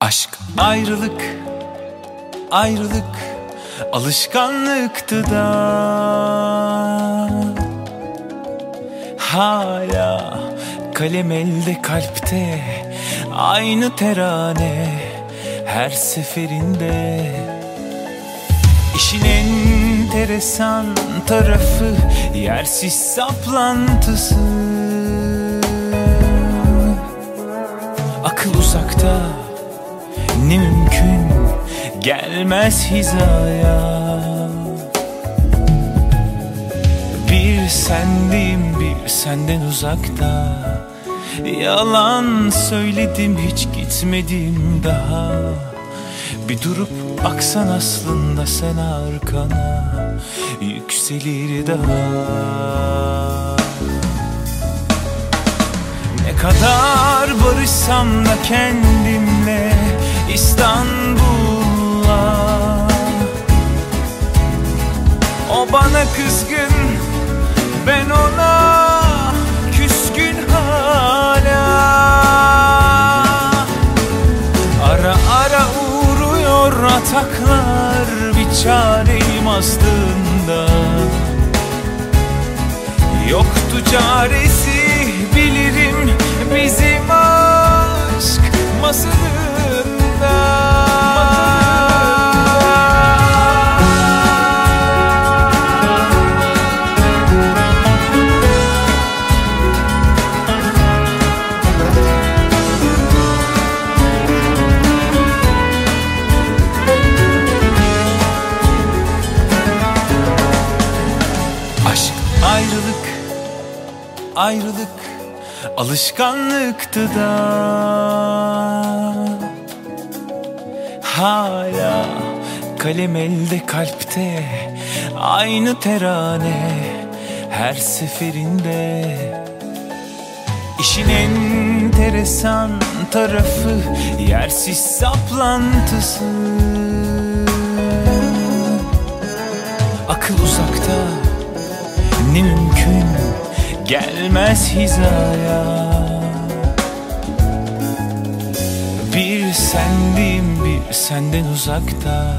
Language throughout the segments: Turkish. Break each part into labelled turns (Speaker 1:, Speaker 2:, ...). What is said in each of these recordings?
Speaker 1: Aşk. Ayrılık. Ayrılık. Alışkanlıktı da. Hala kalem elde kalpte. Aynı terane her seferinde. İşin enteresan tarafı yersiz saplantısı. Akıl uzakta ne mümkün gelmez hizaya. Bir sendeyim bir senden uzakta. Yalan söyledim hiç gitmedim daha. Bir durup baksan aslında sen arkana Yükselir daha. Ne kadar barışsam da kendimle ataklar bir çareyim aslında. Yoktu çaresi ayrılık alışkanlıktı da. Hala kalem elde kalpte aynı terane her seferinde. İşin enteresan tarafı yersiz saplantısı gelmez hizaya. Bir sendeyim bir senden uzakta.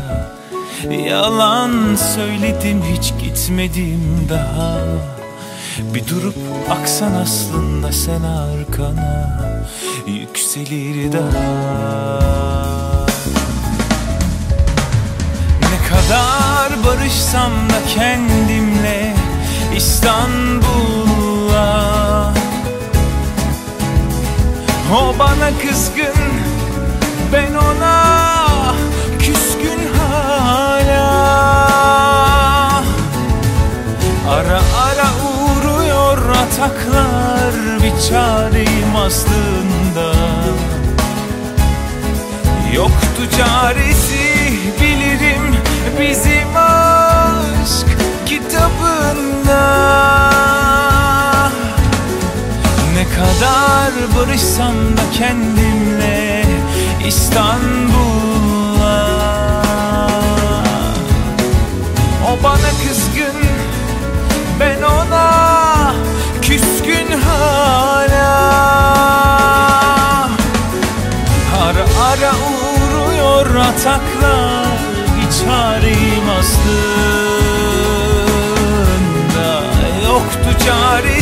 Speaker 1: Yalan söyledim hiç gitmedim daha. Bir durup baksan aslında sen arkana Yükselir daha. Ne kadar barışsam da kendimle İstanbul'a O bana kızgın ben ona küskün hala. Ara ara uğruyor ataklar bir çareyim aslında. Yoktu çaresi kadar barışsam da kendimle İstanbul'a. O bana kızgın ben ona küskün hala. Ara ara uğruyor ataklar bir çareyim aslında. Yoktu çaresi